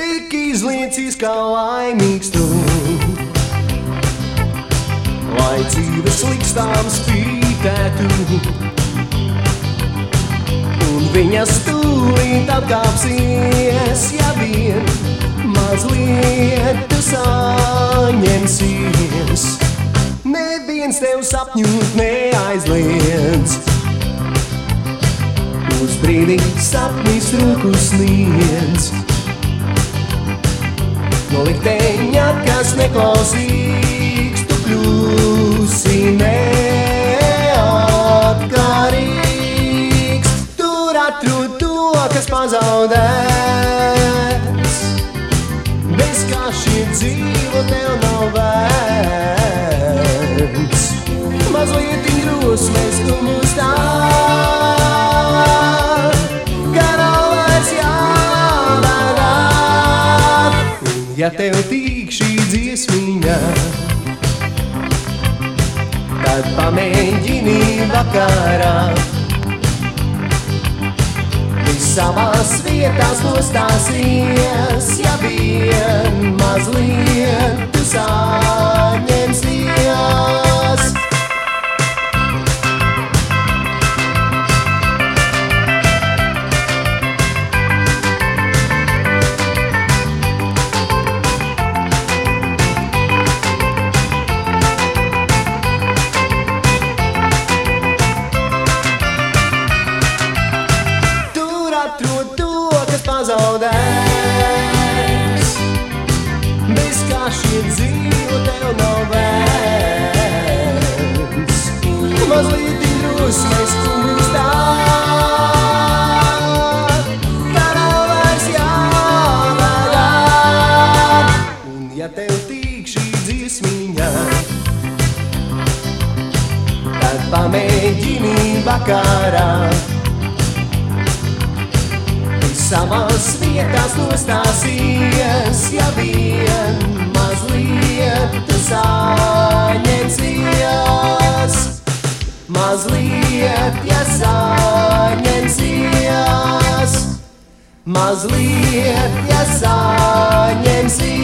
tik izliecis kā laimīgs tu. Lai dzīves likstām spītētu, un viņas tūlīt apkāpsies, ja vien mazliet tu saņemsies. Neviens tev sapņot neaizliedz. Uz brīdi sapnis roku sniedz. Kas neklausīgs, tu kļūsi neatkarīgs. Tur atrod to, kas pazaudēts. Bez kā šī dzīve Ja tev tīk šī dziesmiņa, tad pamēģini vakarā. Savās vietās nostāsies, ja vien mazliet tu saņemsies. Šī dzīve tev nav vērts. Mazliet dziesmiņa, tad pamēģini vakarā. Savās vietās nostāsies, ja vien Mazliet, ja saņemsies.